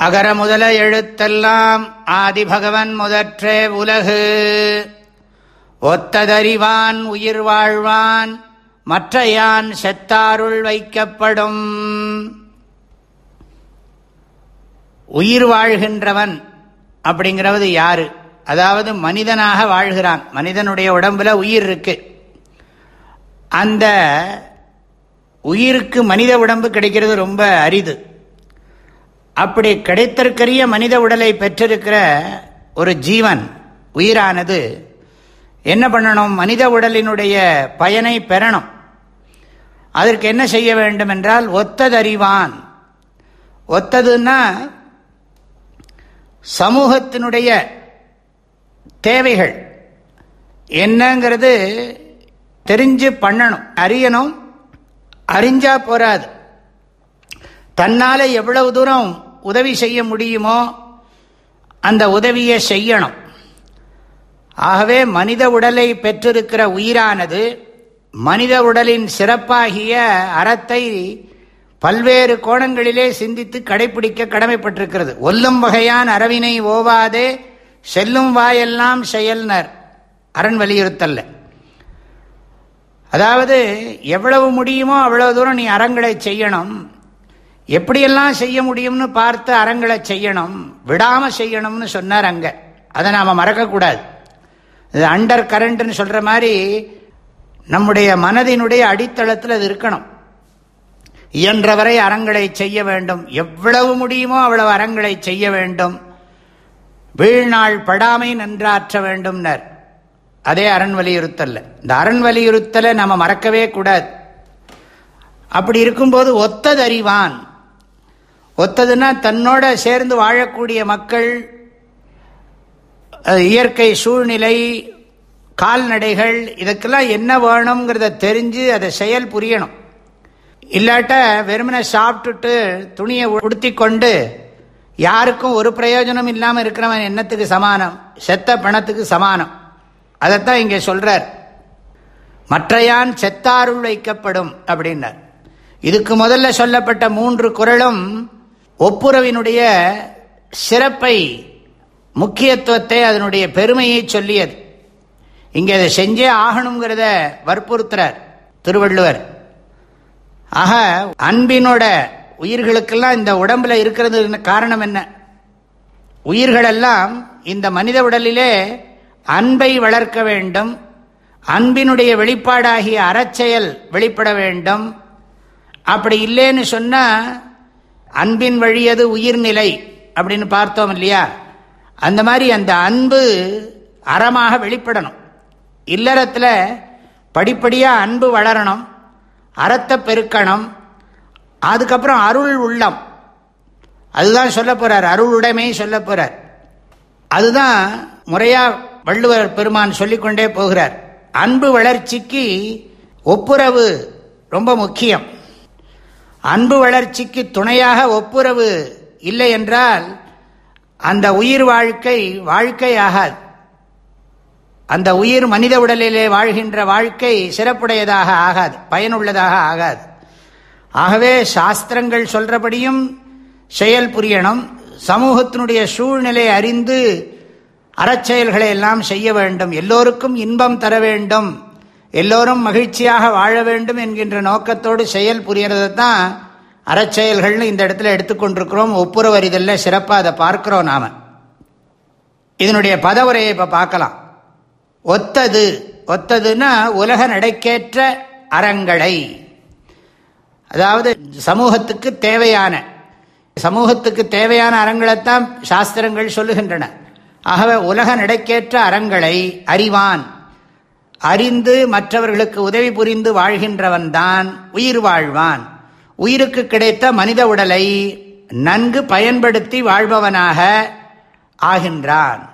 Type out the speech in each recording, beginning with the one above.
அகர முதல எழுத்தெல்லாம் ஆதிபகவன் முதற்றே உலகு. ஒத்ததறிவான் உயிர் வாழ்வான் மற்ற யான் செத்தாருள் வைக்கப்படும். உயிர் வாழ்கின்றவன் அப்படிங்கிறது யாரு? அதாவது மனிதனாக வாழ்கிறான். மனிதனுடைய உடம்புல உயிர் இருக்கு. அந்த உயிருக்கு மனித உடம்பு கிடைக்கிறது ரொம்ப அரிது. அப்படி கிடைத்திருக்கிற மனித உடலை பெற்றிருக்கிற ஒரு ஜீவன் உயிரானது என்ன பண்ணணும்? மனித உடலினுடைய பயனை பெறணும். அதற்கு என்ன செய்ய வேண்டும் என்றால் ஒத்ததறிவான். ஒத்ததுன்னா சமூகத்தினுடைய தேவைகள். என்னங்கிறது தெரிஞ்சு பண்ணணும். அறியணும். அறிஞ்சா போராது தன்னால் எவ்வளவு தூரம் உதவி செய்ய முடியுமோ அந்த உதவியை செய்யணும். ஆகவே மனித உடலை பெற்றிருக்கிற உயிரானது மனித உடலின் சிறப்பாகிய அறத்தை பல்வேறு கோணங்களிலே சிந்தித்து கடைபிடிக்க கடமைப்பட்டிருக்கிறது. ஒல்லும் வகையான் அறவினை ஓவாதே செல்லும் வாயெல்லாம் செயல்னர். அரண் வலியுறுத்தல்ல. அதாவது எவ்வளவு முடியுமோ அவ்வளவு தூரம் நீ அறங்களை செய்யணும். எப்படியெல்லாம் செய்ய முடியும்னு பார்த்து அறங்களை செய்யணும் விடாமல் செய்யணும்னு சொன்னார் அங்கே. அதை நாம் மறக்கக்கூடாது. இது அண்டர் கரண்ட்னு சொல்கிற மாதிரி நம்முடைய மனதினுடைய அடித்தளத்தில் அது இருக்கணும். இயன்றவரை அறங்களை செய்ய வேண்டும். எவ்வளவு முடியுமோ அவ்வளவு அறங்களை செய்ய வேண்டும். வீழ்நாள் படாமை நன்றாற்ற வேண்டும்னர். அதே அரண் வலியுறுத்தல்ல. இந்த அரண் வலியுறுத்தலை நம்ம மறக்கவே கூடாது. அப்படி இருக்கும்போது ஒத்ததறிவான். ஒத்ததுன்னா தன்னோட சேர்ந்து வாழக்கூடிய மக்கள் இயற்கை சூழ்நிலை கால்நடைகள் இதுக்கெல்லாம் என்ன வேணுங்கிறத தெரிஞ்சு அதை செயல் புரியணும். இல்லாட்ட வெறுமனை சாப்பிட்டுட்டு துணியை உடுத்தி கொண்டு யாருக்கும் ஒரு பிரயோஜனம் இல்லாமல் இருக்கிறவன் எண்ணத்துக்கு சமானம்? செத்த பணத்துக்கு சமானம். அதைத்தான் இங்கே சொல்கிறார் மற்றையான் செத்தாருள் வைக்கப்படும் அப்படின்னார். இதுக்கு முதல்ல சொல்லப்பட்ட மூன்று குரலும் ஒப்புரவினுடைய சிறப்பை முக்கியத்துவத்தை அதனுடைய பெருமையை சொல்லியது. இங்கே அதை செஞ்சே ஆகணுங்கிறத வற்புறுத்துறார் திருவள்ளுவர். ஆக அன்பினோட உயிர்களுக்கெல்லாம் இந்த உடம்புல இருக்கிறது காரணம் என்ன? உயிர்களெல்லாம் இந்த மனித உடலிலே அன்பை வளர்க்க வேண்டும் அன்பினுடைய வெளிப்பாடாகிய அறச்செயல் வெளிப்பட வேண்டும். அப்படி இல்லைன்னு சொன்னால் அன்பின் வழியது உயிர்நிலை அப்படின்னு பார்த்தோம் இல்லையா? அந்த மாதிரி அந்த அன்பு அறமாக வெளிப்படணும். இல்லறத்தில் படிப்படியாக அன்பு வளரணும் அறத்தை பெருக்கணும் அதுக்கப்புறம் அருள் உள்ளம். அதுதான் சொல்ல போகிறார் அருள் உடைமை சொல்ல போகிறார் அதுதான் முறையாக வள்ளுவர் பெருமான் சொல்லிக்கொண்டே போகிறார். அன்பு வளர்ச்சிக்கு ஒப்புரவு ரொம்ப முக்கியம். அன்பு வளர்ச்சிக்கு துணையாக ஒப்புரவு இல்லை என்றால் அந்த உயிர் வாழ்க்கை வாழ்க்கை ஆகாது. அந்த உயிர் மனித உடலிலே வாழ்கின்ற வாழ்க்கை சிறப்புடையதாக ஆகாது பயனுள்ளதாக ஆகாது. ஆகவே சாஸ்திரங்கள் சொல்றபடியும் செயல் புரியணும். சமூகத்தினுடைய சூழ்நிலை அறிந்து அறச்செயல்களை எல்லாம் செய்ய வேண்டும். எல்லோருக்கும் இன்பம் தர வேண்டும். எல்லோரும் மகிழ்ச்சியாக வாழ வேண்டும் என்கின்ற நோக்கத்தோடு செயல் புரியறது தான் அறச்செயல்கள்னு இந்த இடத்துல எடுத்துக்கொண்டிருக்கிறோம் ஒப்புரவரிதல்ல சிறப்பாக அதை பார்க்கிறோம் நாம். இதனுடைய பதவுரையை இப்போ பார்க்கலாம். ஒத்தது. ஒத்ததுன்னா உலக நடைக்கேற்ற அறங்களை. அதாவது சமூகத்துக்கு தேவையான சமூகத்துக்கு தேவையான அறங்களைத்தான் சாஸ்திரங்கள் சொல்லுகின்றன. ஆகவே உலக நடைக்கேற்ற அறங்களை அறிவான். அறிந்து மற்றவர்களுக்கு உதவி புரிந்து வாழ்கின்றவன்தான் உயிர் வாழ்வான். உயிருக்கு கிடைத்த மனித உடலை நன்கு பயன்படுத்தி வாழ்பவனாக ஆகின்றான்.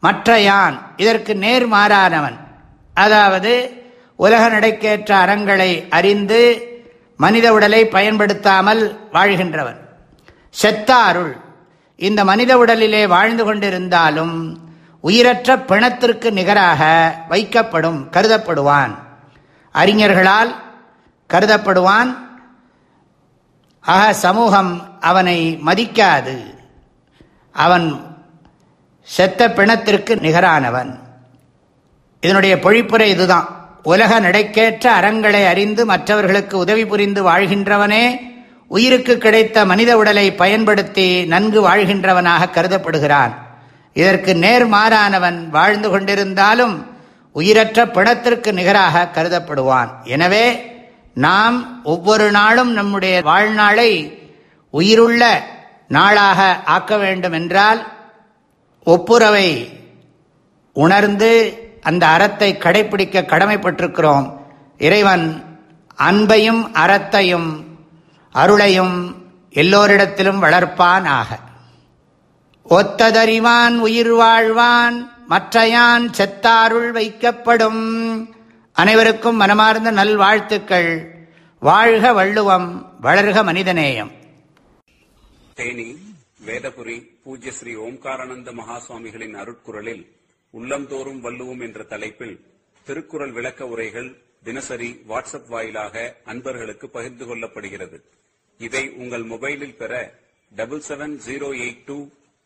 மற்ற யான் இதற்கு நேர்மாறானவன் அதாவது உலக நடைக்கேற்ற அறங்களை அறிந்து மனித உடலை பயன்படுத்தாமல் வாழ்கின்றவன். செத்தாருள் இந்த மனித உடலிலே வாழ்ந்து கொண்டிருந்தாலும் உயிரற்ற பிணத்திற்கு நிகராக வைக்கப்படும் கருதப்படுவான். அறிஞர்களால் கருதப்படுவான். ஆக சமூகம் அவனை மதிக்காது. அவன் செத்த பிணத்திற்கு நிகரானவன். இதனுடைய பொழிப்புரை இதுதான். உலக நடைக்கேற்ற அறங்களை அறிந்து மற்றவர்களுக்கு உதவி புரிந்து வாழ்கின்றவனே உயிருக்கு கிடைத்த மனித உடலை பயன்படுத்தி நன்கு வாழ்கின்றவனாக கருதப்படுகிறான். இதற்கு நேர்மாறானவன் வாழ்ந்து கொண்டிருந்தாலும் உயிரற்ற பிணத்திற்கு நிகராக கருதப்படுவான். எனவே நாம் ஒவ்வொரு நாளும் நம்முடைய வாழ்நாளை உயிருள்ள நாளாக ஆக்க வேண்டும் என்றால் ஒப்புரவை உணர்ந்து அந்த அறத்தை கடைபிடிக்க கடமைப்பட்டிருக்கிறோம். இறைவன் அன்பையும் அறத்தையும் அருளையும் எல்லோரிடத்திலும் வளர்ப்பான் ஆக ஒத்ததறிவான் உயிர் வாழ்வான் மற்றையான் செத்தாருள் வைக்கப்படும். அனைவருக்கும் மனமார்ந்த நல்வாழ்த்துக்கள். வாழ்க வள்ளுவம் வளர்க மனிதநேயம். தேனி வேதபுரி பூஜ்ய ஸ்ரீ ஓம்காரானந்த மகாசுவாமிகளின் அருட்குரலில் உள்ளந்தோறும் வள்ளுவோம் என்ற தலைப்பில் திருக்குறள் விளக்க உரைகள் தினசரி வாட்ஸ்அப் வாயிலாக அன்பர்களுக்கு பகிர்ந்து கொள்ளப்படுகிறது. இதை உங்கள் மொபைலில் பெற double seven zero eight two